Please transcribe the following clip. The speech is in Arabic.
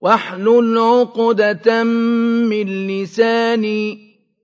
واحلل عقدة من لساني